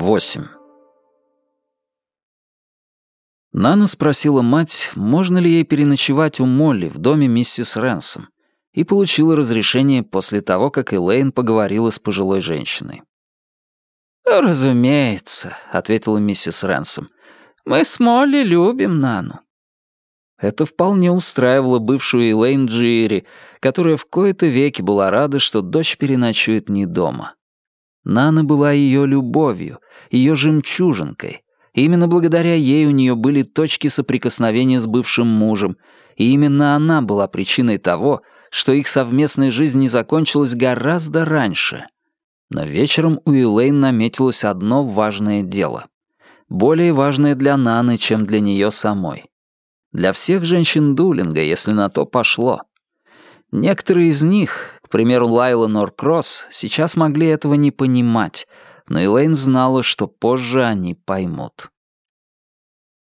8. Нана спросила мать, можно ли ей переночевать у Молли в доме миссис Рэнсом, и получила разрешение после того, как Элейн поговорила с пожилой женщиной. «Разумеется», — ответила миссис Рэнсом. «Мы с Молли любим Нану». Это вполне устраивало бывшую Элейн Джири, которая в кои-то веки была рада, что дочь переночует не дома. Нана была ее любовью, ее жемчужинкой. Именно благодаря ей у нее были точки соприкосновения с бывшим мужем, и именно она была причиной того, что их совместная жизнь не закончилась гораздо раньше. Но вечером у Элейн наметилось одно важное дело. Более важное для Наны, чем для нее самой. Для всех женщин Дулинга, если на то пошло. Некоторые из них, к примеру, Лайла Норкросс, сейчас могли этого не понимать, но Элейн знала, что позже они поймут.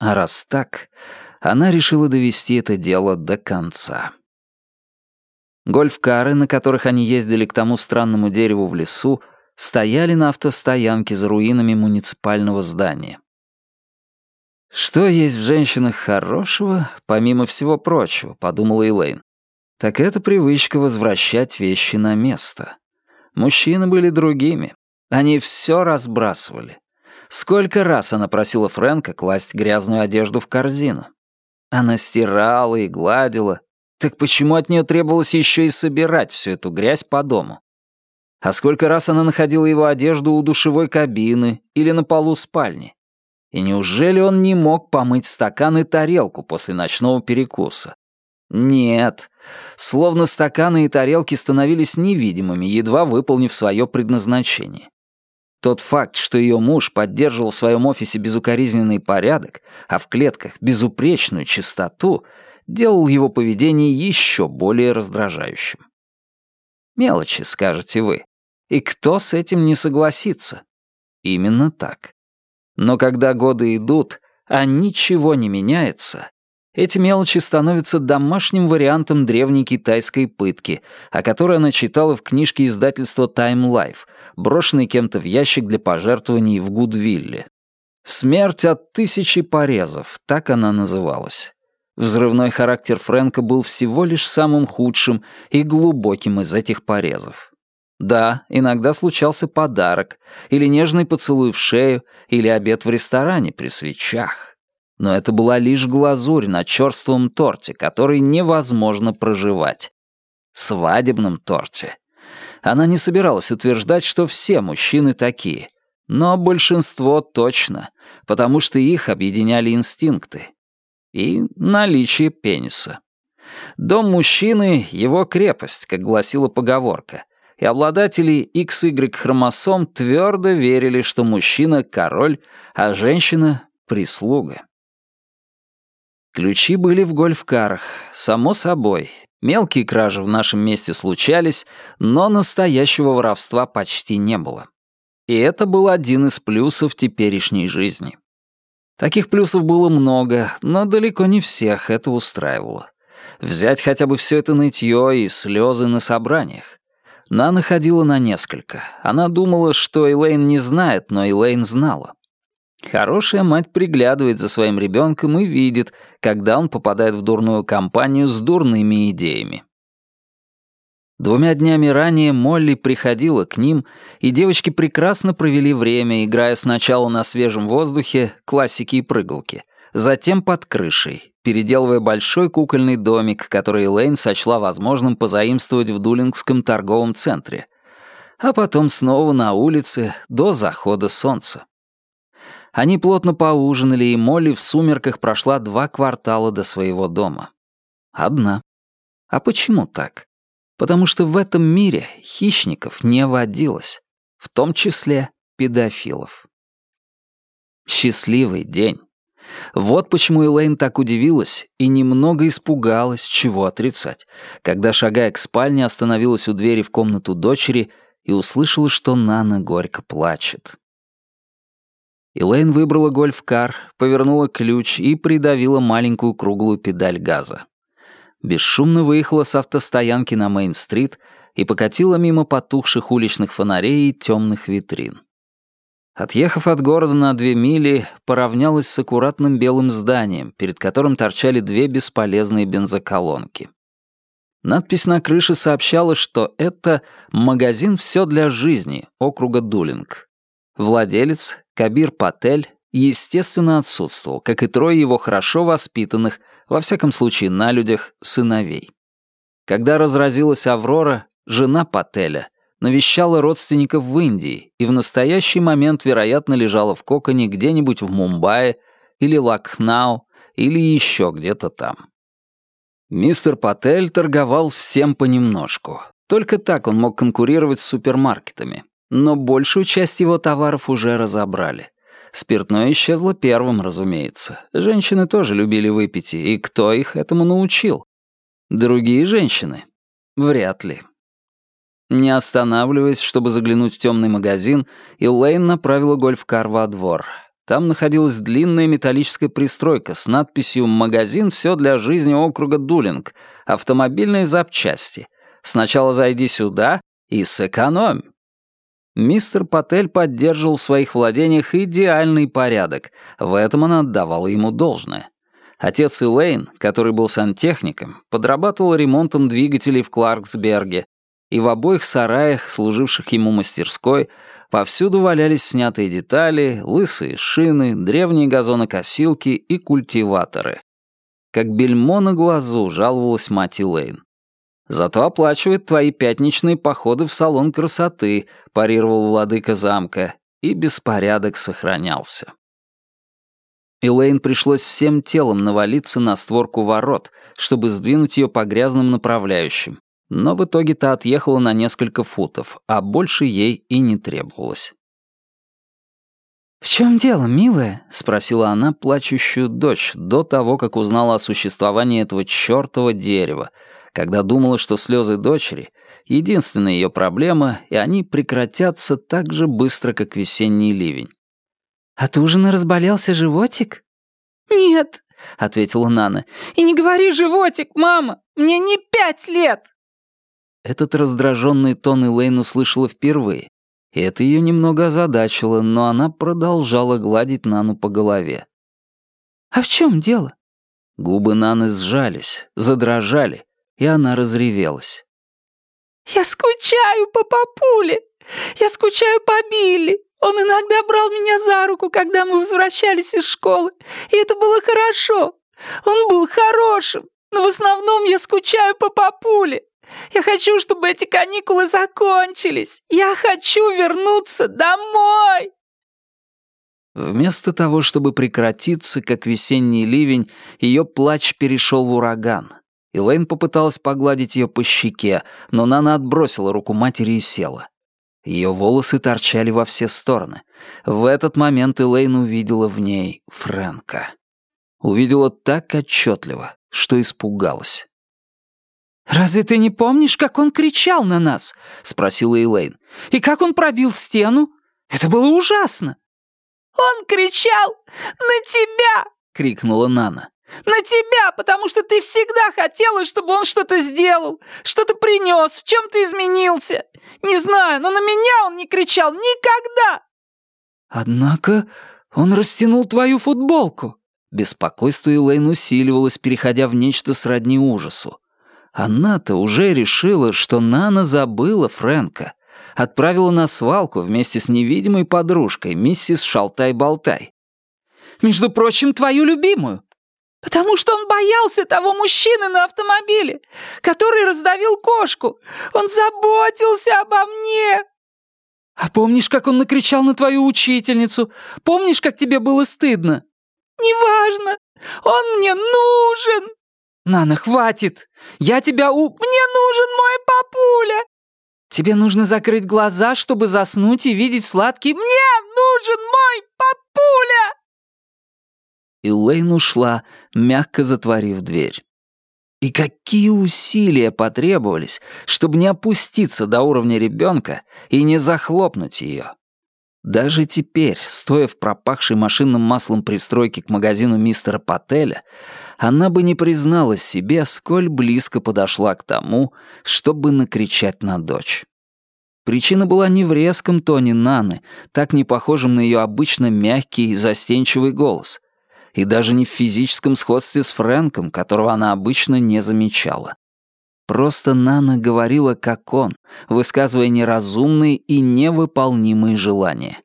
А раз так, она решила довести это дело до конца. Гольф-кары, на которых они ездили к тому странному дереву в лесу, стояли на автостоянке за руинами муниципального здания. «Что есть в женщинах хорошего, помимо всего прочего», — подумала Элейн, «так это привычка возвращать вещи на место. Мужчины были другими. Они все разбрасывали. Сколько раз она просила Фрэнка класть грязную одежду в корзину. Она стирала и гладила, так почему от нее требовалось еще и собирать всю эту грязь по дому? А сколько раз она находила его одежду у душевой кабины или на полу спальни? И неужели он не мог помыть стакан и тарелку после ночного перекуса? Нет. Словно стаканы и тарелки становились невидимыми, едва выполнив свое предназначение. Тот факт, что ее муж поддерживал в своем офисе безукоризненный порядок, а в клетках безупречную чистоту — делал его поведение еще более раздражающим. Мелочи, скажете вы. И кто с этим не согласится? Именно так. Но когда годы идут, а ничего не меняется, эти мелочи становятся домашним вариантом древней китайской пытки, о которой она читала в книжке издательства Time Life, брошенной кем-то в ящик для пожертвований в Гудвилле. «Смерть от тысячи порезов», так она называлась. Взрывной характер Фрэнка был всего лишь самым худшим и глубоким из этих порезов. Да, иногда случался подарок, или нежный поцелуй в шею, или обед в ресторане при свечах. Но это была лишь глазурь на черством торте, который невозможно проживать. Свадебном торте. Она не собиралась утверждать, что все мужчины такие. Но большинство точно, потому что их объединяли инстинкты и наличие пениса. Дом мужчины — его крепость, как гласила поговорка, и обладатели XY-хромосом твердо верили, что мужчина — король, а женщина — прислуга. Ключи были в гольф-карах, само собой. Мелкие кражи в нашем месте случались, но настоящего воровства почти не было. И это был один из плюсов теперешней жизни. Таких плюсов было много, но далеко не всех это устраивало. Взять хотя бы все это нытье и слезы на собраниях. Нана ходила на несколько. Она думала, что Элейн не знает, но Элейн знала. Хорошая мать приглядывает за своим ребенком и видит, когда он попадает в дурную компанию с дурными идеями. Двумя днями ранее Молли приходила к ним, и девочки прекрасно провели время, играя сначала на свежем воздухе, классики и прыгалки, затем под крышей, переделывая большой кукольный домик, который Элейн сочла возможным позаимствовать в Дулингском торговом центре, а потом снова на улице до захода солнца. Они плотно поужинали, и Молли в сумерках прошла два квартала до своего дома. Одна. А почему так? потому что в этом мире хищников не водилось, в том числе педофилов. Счастливый день. Вот почему Элейн так удивилась и немного испугалась, чего отрицать, когда, шагая к спальне, остановилась у двери в комнату дочери и услышала, что Нана горько плачет. Элейн выбрала гольф-кар, повернула ключ и придавила маленькую круглую педаль газа бесшумно выехала с автостоянки на Мейн-стрит и покатила мимо потухших уличных фонарей и темных витрин. Отъехав от города на две мили, поравнялась с аккуратным белым зданием, перед которым торчали две бесполезные бензоколонки. Надпись на крыше сообщала, что это магазин «Все для жизни» округа Дулинг. Владелец, Кабир Патель, естественно, отсутствовал, как и трое его хорошо воспитанных, во всяком случае на людях, сыновей. Когда разразилась Аврора, жена Пателя навещала родственников в Индии и в настоящий момент, вероятно, лежала в коконе где-нибудь в Мумбаи или Лакхнау или еще где-то там. Мистер Патель торговал всем понемножку. Только так он мог конкурировать с супермаркетами. Но большую часть его товаров уже разобрали. Спиртное исчезло первым, разумеется. Женщины тоже любили выпить, и кто их этому научил? Другие женщины? Вряд ли. Не останавливаясь, чтобы заглянуть в темный магазин, Элейн направила гольф-кар во двор. Там находилась длинная металлическая пристройка с надписью «Магазин все для жизни округа Дулинг. Автомобильные запчасти. Сначала зайди сюда и сэкономь». Мистер Патель поддерживал в своих владениях идеальный порядок. В этом она отдавала ему должное. Отец Элейн, который был сантехником, подрабатывал ремонтом двигателей в Кларксберге, и в обоих сараях, служивших ему мастерской, повсюду валялись снятые детали, лысые шины, древние газонокосилки и культиваторы. Как бельмо на глазу жаловалась мать Лейн. «Зато оплачивает твои пятничные походы в салон красоты», парировал владыка замка, и беспорядок сохранялся. Элейн пришлось всем телом навалиться на створку ворот, чтобы сдвинуть ее по грязным направляющим, но в итоге та отъехала на несколько футов, а больше ей и не требовалось. «В чем дело, милая?» — спросила она плачущую дочь до того, как узнала о существовании этого чёртова дерева, когда думала, что слезы дочери — единственная ее проблема, и они прекратятся так же быстро, как весенний ливень. «От ужина разболелся животик?» «Нет», — ответила Нана. «И не говори животик, мама! Мне не пять лет!» Этот раздраженный тон Элейн услышала впервые, и это ее немного озадачило, но она продолжала гладить Нану по голове. «А в чем дело?» Губы Наны сжались, задрожали, и она разревелась. «Я скучаю по папуле! Я скучаю по Билли! Он иногда брал меня за руку, когда мы возвращались из школы, и это было хорошо. Он был хорошим, но в основном я скучаю по папуле. Я хочу, чтобы эти каникулы закончились. Я хочу вернуться домой!» Вместо того, чтобы прекратиться, как весенний ливень, ее плач перешел в ураган. Элейн попыталась погладить ее по щеке, но Нана отбросила руку матери и села. Ее волосы торчали во все стороны. В этот момент Элейн увидела в ней Фрэнка. Увидела так отчетливо, что испугалась. «Разве ты не помнишь, как он кричал на нас?» — спросила Элейн. «И как он пробил стену? Это было ужасно!» «Он кричал на тебя!» — крикнула Нана. «На тебя, потому что ты всегда хотела, чтобы он что-то сделал, что-то принес, в чем ты изменился. Не знаю, но на меня он не кричал никогда!» «Однако он растянул твою футболку». Беспокойство Элейн усиливалось, переходя в нечто сродни ужасу. Она-то уже решила, что Нана забыла Фрэнка. Отправила на свалку вместе с невидимой подружкой, миссис Шалтай-Болтай. «Между прочим, твою любимую». «Потому что он боялся того мужчины на автомобиле, который раздавил кошку. Он заботился обо мне». «А помнишь, как он накричал на твою учительницу? Помнишь, как тебе было стыдно?» «Неважно. Он мне нужен!» «Нана, хватит! Я тебя у...» «Мне нужен мой папуля!» «Тебе нужно закрыть глаза, чтобы заснуть и видеть сладкий...» «Мне нужен мой папуля!» И Лейн ушла, мягко затворив дверь. И какие усилия потребовались, чтобы не опуститься до уровня ребенка и не захлопнуть ее. Даже теперь, стоя в пропахшей машинным маслом пристройке к магазину мистера Пателя, она бы не призналась себе, сколь близко подошла к тому, чтобы накричать на дочь. Причина была не в резком тоне Наны, так не похожем на ее обычно мягкий и застенчивый голос, и даже не в физическом сходстве с Фрэнком, которого она обычно не замечала. Просто Нана говорила как он, высказывая неразумные и невыполнимые желания.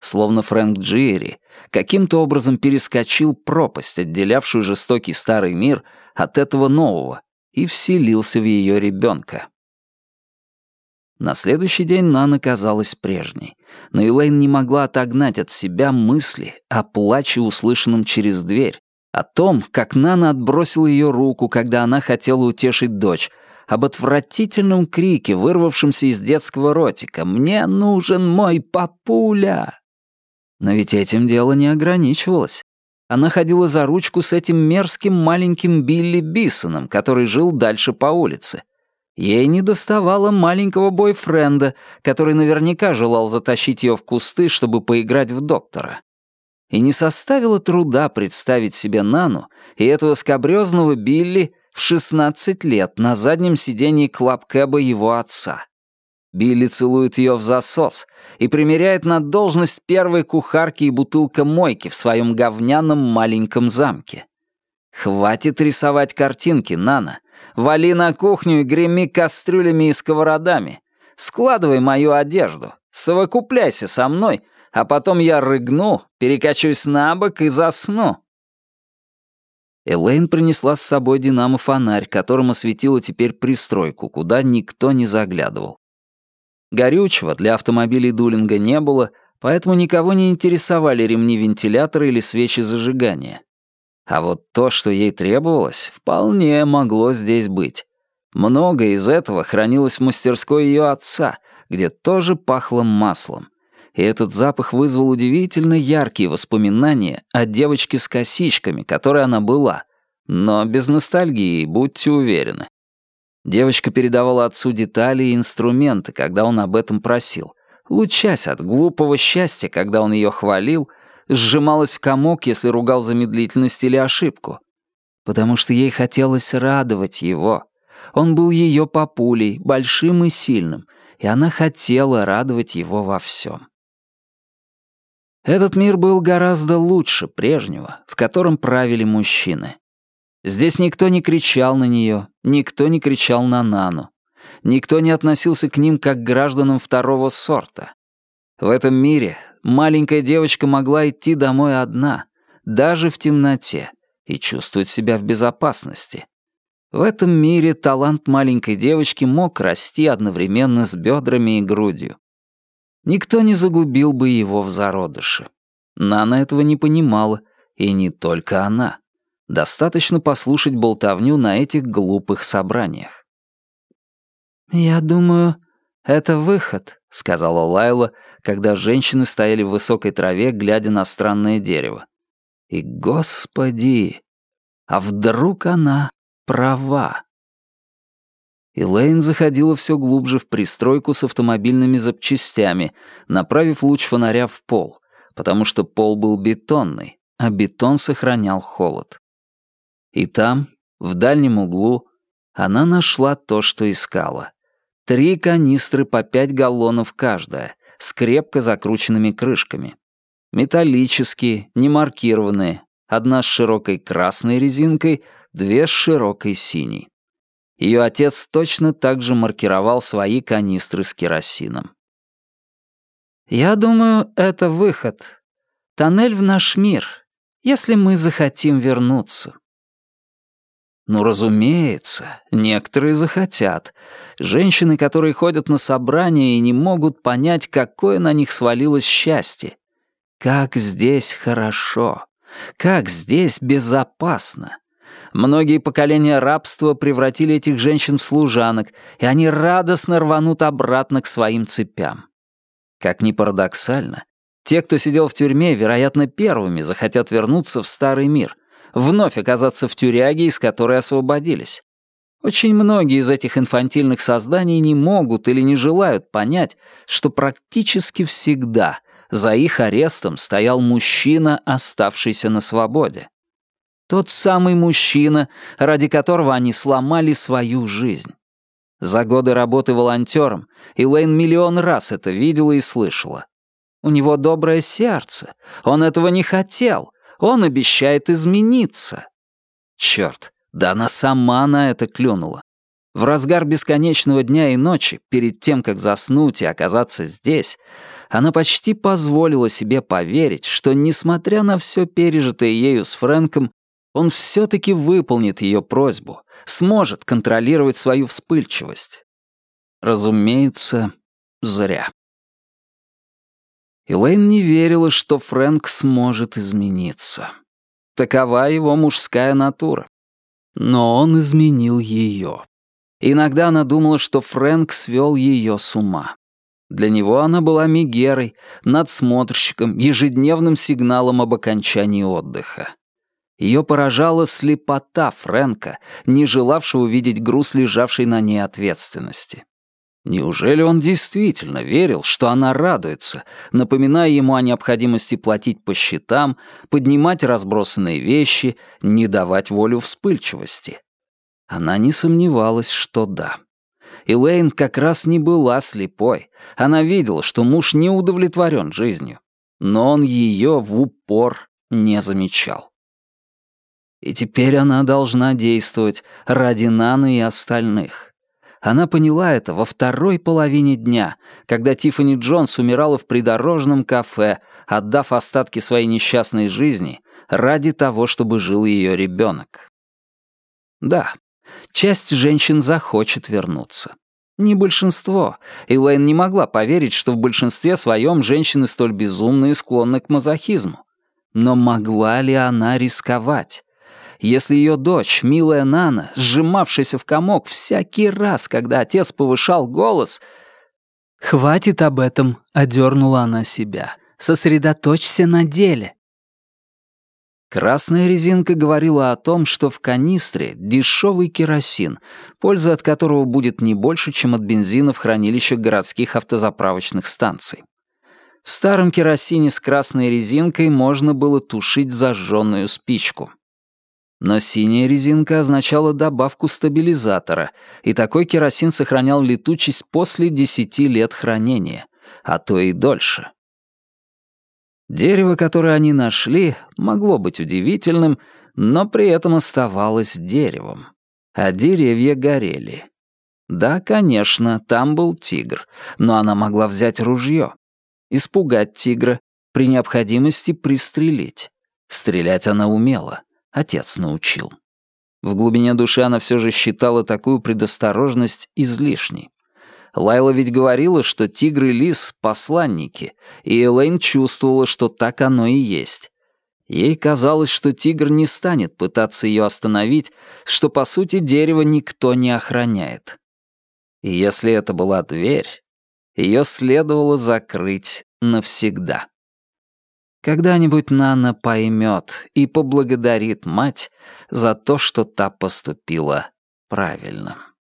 Словно Фрэнк Джиэри каким-то образом перескочил пропасть, отделявшую жестокий старый мир от этого нового, и вселился в ее ребенка. На следующий день Нана казалась прежней, но Элейн не могла отогнать от себя мысли о плаче, услышанном через дверь, о том, как Нана отбросила ее руку, когда она хотела утешить дочь, об отвратительном крике, вырвавшемся из детского ротика «Мне нужен мой папуля!». Но ведь этим дело не ограничивалось. Она ходила за ручку с этим мерзким маленьким Билли Бисоном, который жил дальше по улице. Ей не доставало маленького бойфренда, который наверняка желал затащить ее в кусты, чтобы поиграть в доктора. И не составило труда представить себе Нану и этого скобрёзного Билли в 16 лет на заднем сидении клабкэба его отца. Билли целует ее в засос и примеряет на должность первой кухарки и бутылка мойки в своем говняном маленьком замке. Хватит рисовать картинки, Нана. Вали на кухню и греми кастрюлями и сковородами. Складывай мою одежду. Совокупляйся со мной, а потом я рыгну, перекачусь на бок и засну. Элейн принесла с собой динамо-фонарь, которым осветила теперь пристройку, куда никто не заглядывал. Горючего для автомобилей Дулинга не было, поэтому никого не интересовали ремни вентилятора или свечи зажигания. А вот то, что ей требовалось, вполне могло здесь быть. Многое из этого хранилось в мастерской ее отца, где тоже пахло маслом. И этот запах вызвал удивительно яркие воспоминания о девочке с косичками, которой она была. Но без ностальгии, будьте уверены. Девочка передавала отцу детали и инструменты, когда он об этом просил. Лучась от глупого счастья, когда он ее хвалил — сжималась в комок, если ругал за медлительность или ошибку. Потому что ей хотелось радовать его. Он был ее папулей, большим и сильным, и она хотела радовать его во всем. Этот мир был гораздо лучше прежнего, в котором правили мужчины. Здесь никто не кричал на нее, никто не кричал на Нану. Никто не относился к ним как к гражданам второго сорта. В этом мире маленькая девочка могла идти домой одна, даже в темноте, и чувствовать себя в безопасности. В этом мире талант маленькой девочки мог расти одновременно с бедрами и грудью. Никто не загубил бы его в зародыше. Нана этого не понимала, и не только она. Достаточно послушать болтовню на этих глупых собраниях. «Я думаю, это выход», — сказала Лайла, когда женщины стояли в высокой траве, глядя на странное дерево. И, господи, а вдруг она права? Элейн заходила все глубже в пристройку с автомобильными запчастями, направив луч фонаря в пол, потому что пол был бетонный, а бетон сохранял холод. И там, в дальнем углу, она нашла то, что искала. Три канистры по пять галлонов каждая, с крепко закрученными крышками. Металлические, не маркированные, одна с широкой красной резинкой, две с широкой синей. Ее отец точно так же маркировал свои канистры с керосином. «Я думаю, это выход. Тоннель в наш мир, если мы захотим вернуться». Ну, разумеется, некоторые захотят. Женщины, которые ходят на собрания и не могут понять, какое на них свалилось счастье. Как здесь хорошо. Как здесь безопасно. Многие поколения рабства превратили этих женщин в служанок, и они радостно рванут обратно к своим цепям. Как ни парадоксально, те, кто сидел в тюрьме, вероятно, первыми захотят вернуться в старый мир, вновь оказаться в тюряге, из которой освободились. Очень многие из этих инфантильных созданий не могут или не желают понять, что практически всегда за их арестом стоял мужчина, оставшийся на свободе. Тот самый мужчина, ради которого они сломали свою жизнь. За годы работы волонтером Элейн миллион раз это видела и слышала. У него доброе сердце. Он этого не хотел. Он обещает измениться. Черт, да она сама на это клюнула. В разгар бесконечного дня и ночи, перед тем, как заснуть и оказаться здесь, она почти позволила себе поверить, что, несмотря на все пережитое ею с Фрэнком, он все-таки выполнит ее просьбу, сможет контролировать свою вспыльчивость. Разумеется, зря. Элейн не верила, что Фрэнк сможет измениться. Такова его мужская натура. Но он изменил ее. Иногда она думала, что Фрэнк свел ее с ума. Для него она была мигерой, надсмотрщиком, ежедневным сигналом об окончании отдыха. Ее поражала слепота Фрэнка, не желавшего видеть груз лежавшей на ней ответственности. Неужели он действительно верил, что она радуется, напоминая ему о необходимости платить по счетам, поднимать разбросанные вещи, не давать волю вспыльчивости? Она не сомневалась, что да. Элейн как раз не была слепой. Она видела, что муж не удовлетворен жизнью. Но он ее в упор не замечал. И теперь она должна действовать ради Наны и остальных. Она поняла это во второй половине дня, когда Тиффани Джонс умирала в придорожном кафе, отдав остатки своей несчастной жизни ради того, чтобы жил ее ребенок. Да, Часть женщин захочет вернуться. Не большинство. Элейн не могла поверить, что в большинстве своем женщины столь безумны и склонны к мазохизму. Но могла ли она рисковать? Если ее дочь, милая Нана, сжимавшаяся в комок всякий раз, когда отец повышал голос... «Хватит об этом», — одернула она себя. «Сосредоточься на деле. Красная резинка говорила о том, что в канистре дешевый керосин, польза от которого будет не больше, чем от бензина в хранилищах городских автозаправочных станций. В старом керосине с красной резинкой можно было тушить зажженную спичку. Но синяя резинка означала добавку стабилизатора, и такой керосин сохранял летучесть после 10 лет хранения, а то и дольше. Дерево, которое они нашли, могло быть удивительным, но при этом оставалось деревом. А деревья горели. Да, конечно, там был тигр, но она могла взять ружье, испугать тигра, при необходимости пристрелить. Стрелять она умела, отец научил. В глубине души она все же считала такую предосторожность излишней. Лайла ведь говорила, что тигр и лис — посланники, и Элейн чувствовала, что так оно и есть. Ей казалось, что тигр не станет пытаться ее остановить, что, по сути, дерево никто не охраняет. И если это была дверь, ее следовало закрыть навсегда. Когда-нибудь Нана поймет и поблагодарит мать за то, что та поступила правильно.